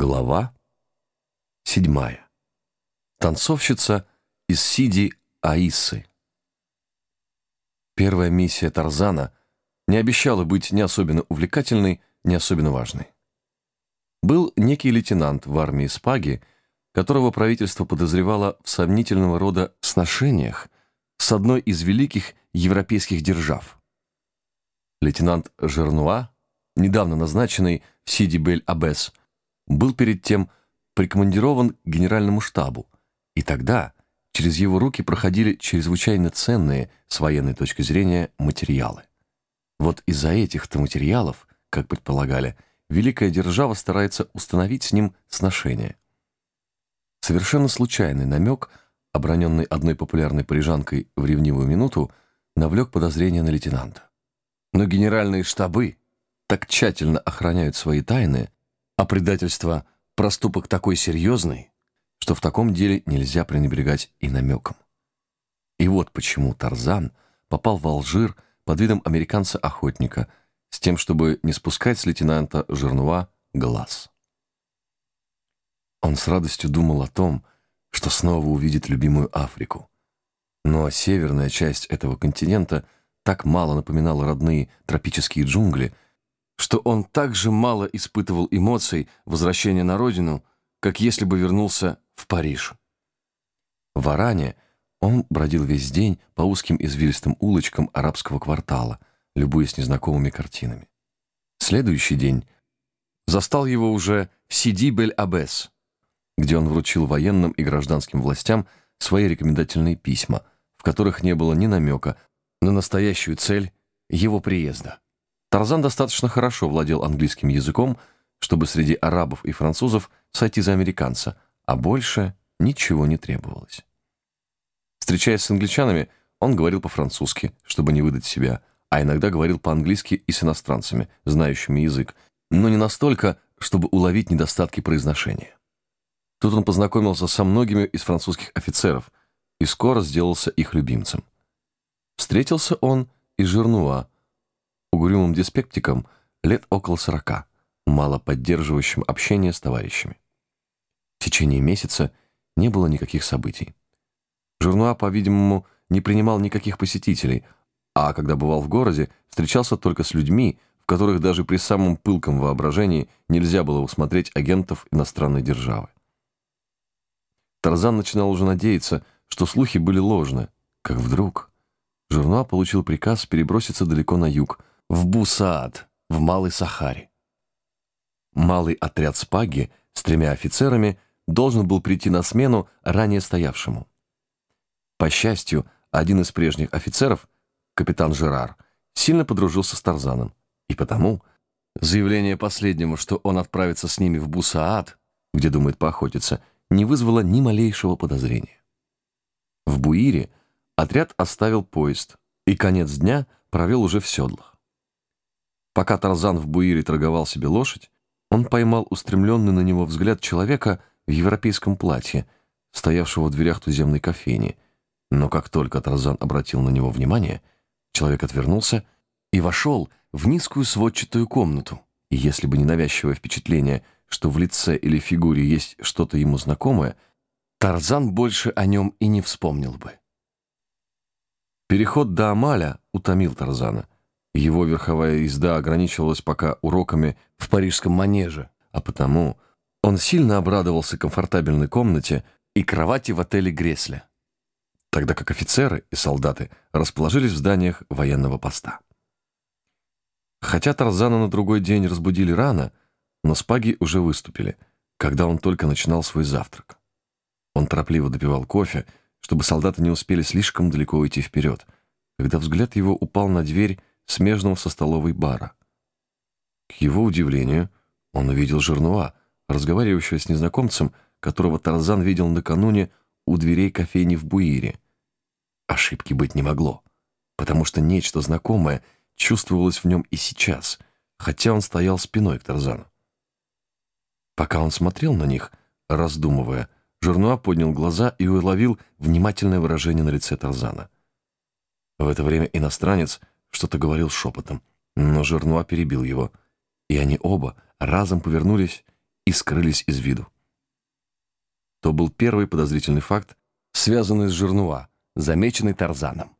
Глава седьмая. Танцовщица из Сиди Аисы. Первая миссия Тарзана не обещала быть ни особенно увлекательной, ни особенно важной. Был некий лейтенант в армии Спаги, которого правительство подозревало в сомнительного рода сношениях с одной из великих европейских держав. Лейтенант Жернуа, недавно назначенный в Сиди-Бель-Абес, был перед тем прикомандирован к генеральному штабу, и тогда через его руки проходили чрезвычайно ценные с военной точки зрения материалы. Вот из-за этих-то материалов, как предполагали, великая держава старается установить с ним сношение. Совершенно случайный намек, оброненный одной популярной парижанкой в ревнивую минуту, навлек подозрение на лейтенанта. Но генеральные штабы так тщательно охраняют свои тайны, а предательство – проступок такой серьезный, что в таком деле нельзя пренебрегать и намеком. И вот почему Тарзан попал в Алжир под видом американца-охотника с тем, чтобы не спускать с лейтенанта Жернуа глаз. Он с радостью думал о том, что снова увидит любимую Африку. Но северная часть этого континента так мало напоминала родные тропические джунгли – что он так же мало испытывал эмоций возвращения на родину, как если бы вернулся в Париж. В Аране он бродил весь день по узким извилистым улочкам арабского квартала, любуясь незнакомыми картинами. Следующий день застал его уже в Сиди-Бель-Абес, где он вручил военным и гражданским властям свои рекомендательные письма, в которых не было ни намека на настоящую цель его приезда. Тарзан достаточно хорошо владел английским языком, чтобы среди арабов и французов сойти за американца, а больше ничего не требовалось. Встречаясь с англичанами, он говорил по-французски, чтобы не выдать себя, а иногда говорил по-английски и с иностранцами, знающими язык, но не настолько, чтобы уловить недостатки произношения. Тут он познакомился со многими из французских офицеров и скоро сделался их любимцем. Встретился он и Жернуа, угрюмым диспектиком лет около сорока, мало поддерживающим общение с товарищами. В течение месяца не было никаких событий. Журнуа, по-видимому, не принимал никаких посетителей, а когда бывал в городе, встречался только с людьми, в которых даже при самом пылком воображении нельзя было усмотреть агентов иностранной державы. Тарзан начинал уже надеяться, что слухи были ложны, как вдруг Журнуа получил приказ переброситься далеко на юг, в Бусаад, в Малой Сахаре. Малый отряд Спаги с тремя офицерами должен был прийти на смену ранее стоявшему. По счастью, один из прежних офицеров, капитан Жерар, сильно подружился с Тарзаном, и потому заявление последнего, что он отправится с ними в Бусаад, где думает поохотиться, не вызвало ни малейшего подозрения. В Буире отряд оставил поезд, и конец дня провел уже в седлах. Пока Тарзан в Буире торговал себе лошадь, он поймал устремленный на него взгляд человека в европейском платье, стоявшего в дверях туземной кофейни. Но как только Тарзан обратил на него внимание, человек отвернулся и вошел в низкую сводчатую комнату. И если бы не навязчивое впечатление, что в лице или фигуре есть что-то ему знакомое, Тарзан больше о нем и не вспомнил бы. Переход до Амаля утомил Тарзана — его верховая езда ограничивалась пока уроками в парижском манеже, а потому он сильно обрадовался комфортабельной комнате и кровати в отеле Гресля, тогда как офицеры и солдаты расположились в зданиях военного поста. Хотя Тарзана на другой день разбудили рано, но спаги уже выступили, когда он только начинал свой завтрак. Он торопливо допивал кофе, чтобы солдаты не успели слишком далеко уйти вперед, когда взгляд его упал на дверь смежного со столовой бара. К его удивлению, он увидел Жернуа, разговаривающего с незнакомцем, которого Тарзан видел накануне у дверей кофейни в Буире. Ошибки быть не могло, потому что нечто знакомое чувствовалось в нем и сейчас, хотя он стоял спиной к Тарзану. Пока он смотрел на них, раздумывая, Жернуа поднял глаза и уловил внимательное выражение на лице Тарзана. В это время иностранец что-то говорил шепотом, но Жернуа перебил его, и они оба разом повернулись и скрылись из виду. То был первый подозрительный факт, связанный с Жернуа, замеченный Тарзаном.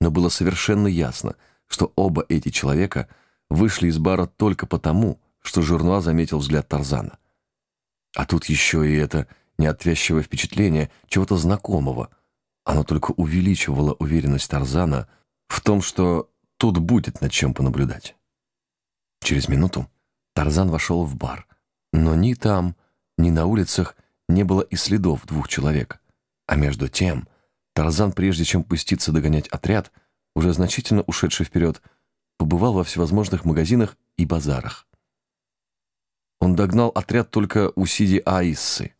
Но было совершенно ясно, что оба эти человека вышли из бара только потому, что Жернуа заметил взгляд Тарзана. А тут еще и это неотвязчивое впечатление чего-то знакомого. Оно только увеличивало уверенность Тарзана в том, что тут будет над чем понаблюдать. Через минуту Тарзан вошел в бар, но ни там, ни на улицах не было и следов двух человек. А между тем Тарзан, прежде чем пуститься догонять отряд, уже значительно ушедший вперед, побывал во всевозможных магазинах и базарах. Он догнал отряд только у Сиди Аиссы.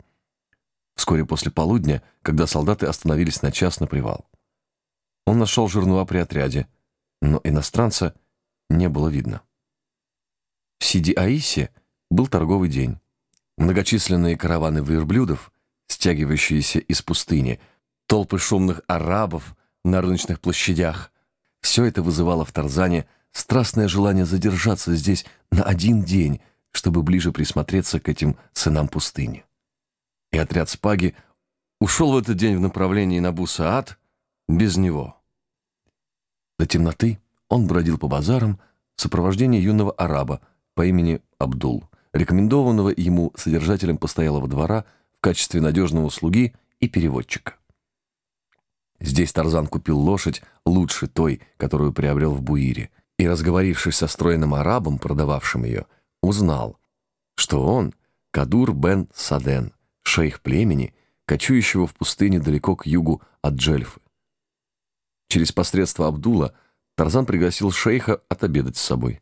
Вскоре после полудня, когда солдаты остановились на час на привал. Он нашел Жернуа при отряде, но иностранца не было видно. В Сиди-Аисе был торговый день. Многочисленные караваны верблюдов, стягивающиеся из пустыни, толпы шумных арабов на рыночных площадях. Все это вызывало в Тарзане страстное желание задержаться здесь на один день, чтобы ближе присмотреться к этим сынам пустыни. И отряд Спаги ушел в этот день в направлении на Бусаат без него. До темноты он бродил по базарам в сопровождении юного араба по имени Абдул рекомендованного ему содержателем постоялого двора в качестве надежного слуги и переводчика. Здесь Тарзан купил лошадь лучше той, которую приобрел в Буире, и, разговорившись со стройным арабом, продававшим ее, узнал, что он Кадур бен Саден, шейх племени, кочующего в пустыне далеко к югу от Джельфы. Через посредство Абдула Тарзан пригласил шейха отобедать с собой.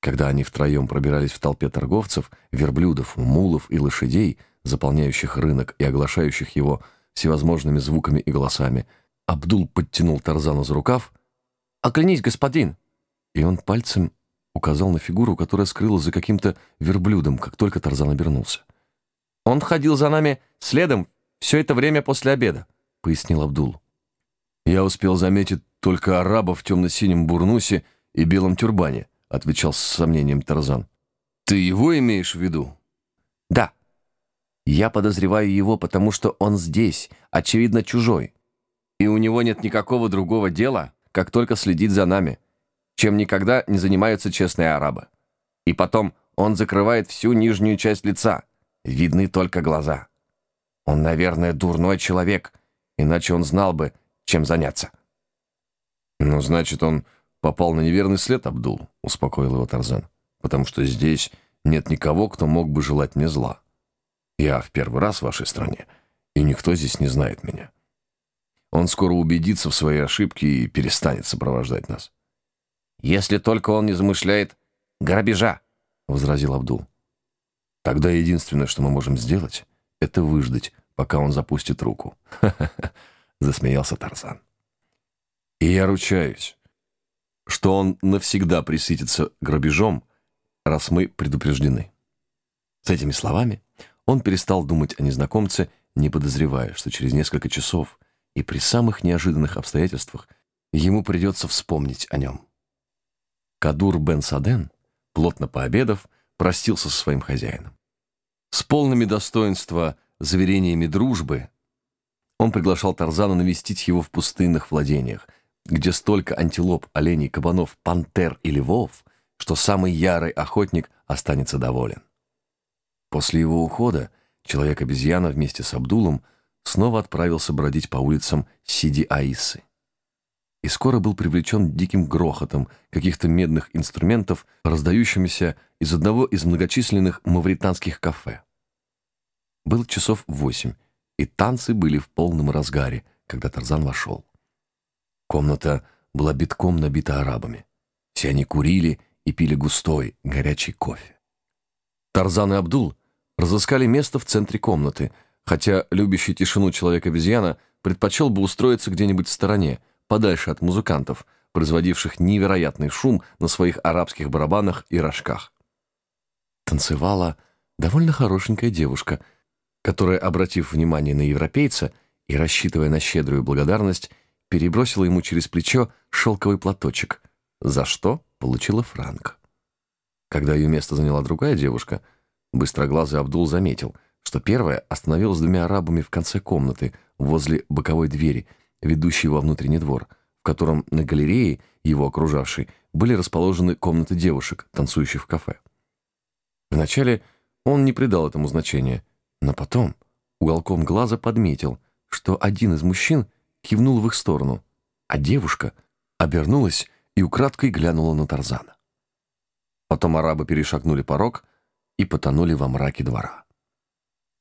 Когда они втроем пробирались в толпе торговцев, верблюдов, мулов и лошадей, заполняющих рынок и оглашающих его всевозможными звуками и голосами, Абдул подтянул Тарзана за рукав. «Оклянись, господин!» И он пальцем указал на фигуру, которая скрылась за каким-то верблюдом, как только Тарзан обернулся. «Он ходил за нами следом все это время после обеда», — пояснил Абдул. «Я успел заметить только араба в темно-синем бурнусе и белом тюрбане», отвечал с сомнением Тарзан. Ты его имеешь в виду? Да. Я подозреваю его, потому что он здесь, очевидно, чужой. И у него нет никакого другого дела, как только следить за нами, чем никогда не занимаются честные арабы. И потом он закрывает всю нижнюю часть лица, видны только глаза. Он, наверное, дурной человек, иначе он знал бы, чем заняться. Ну, значит, он попал на неверный след, Абдул, успокоил его Тарзан. Потому что здесь нет никого, кто мог бы желать мне зла. Я в первый раз в вашей стране, и никто здесь не знает меня. Он скоро убедится в своей ошибке и перестанет сопровождать нас. Если только он не замышляет грабежа, возразил Абдул. Тогда единственное, что мы можем сделать, это выждать, пока он запустит руку. засмеялся Тарзан. И я ручаюсь, что он навсегда присытится грабежом, раз мы предупреждены. С этими словами он перестал думать о незнакомце, не подозревая, что через несколько часов и при самых неожиданных обстоятельствах ему придется вспомнить о нем. Кадур бен Саден, плотно пообедав, простился со своим хозяином. С полными достоинства заверениями дружбы он приглашал Тарзана навестить его в пустынных владениях, где столько антилоп, оленей, кабанов, пантер и львов, что самый ярый охотник останется доволен. После его ухода человек-обезьяна вместе с Абдулом снова отправился бродить по улицам Сиди-Аисы. И скоро был привлечен диким грохотом каких-то медных инструментов, раздающимися из одного из многочисленных мавританских кафе. Было часов восемь, и танцы были в полном разгаре, когда Тарзан вошел. Комната была битком набита арабами. Все они курили и пили густой, горячий кофе. Тарзан и Абдул разыскали место в центре комнаты, хотя любящий тишину человек-обезьяна предпочел бы устроиться где-нибудь в стороне, подальше от музыкантов, производивших невероятный шум на своих арабских барабанах и рожках. Танцевала довольно хорошенькая девушка, которая, обратив внимание на европейца и рассчитывая на щедрую благодарность, перебросила ему через плечо шелковый платочек, за что получила франк. Когда ее место заняла другая девушка, Быстроглазый Абдул заметил, что первая остановилась двумя арабами в конце комнаты, возле боковой двери, ведущей во внутренний двор, в котором на галерее, его окружавшей, были расположены комнаты девушек, танцующих в кафе. Вначале он не придал этому значения, но потом уголком глаза подметил, что один из мужчин кивнул в их сторону, а девушка обернулась и украдкой глянула на Тарзана. Потом арабы перешагнули порог и потонули во мраке двора.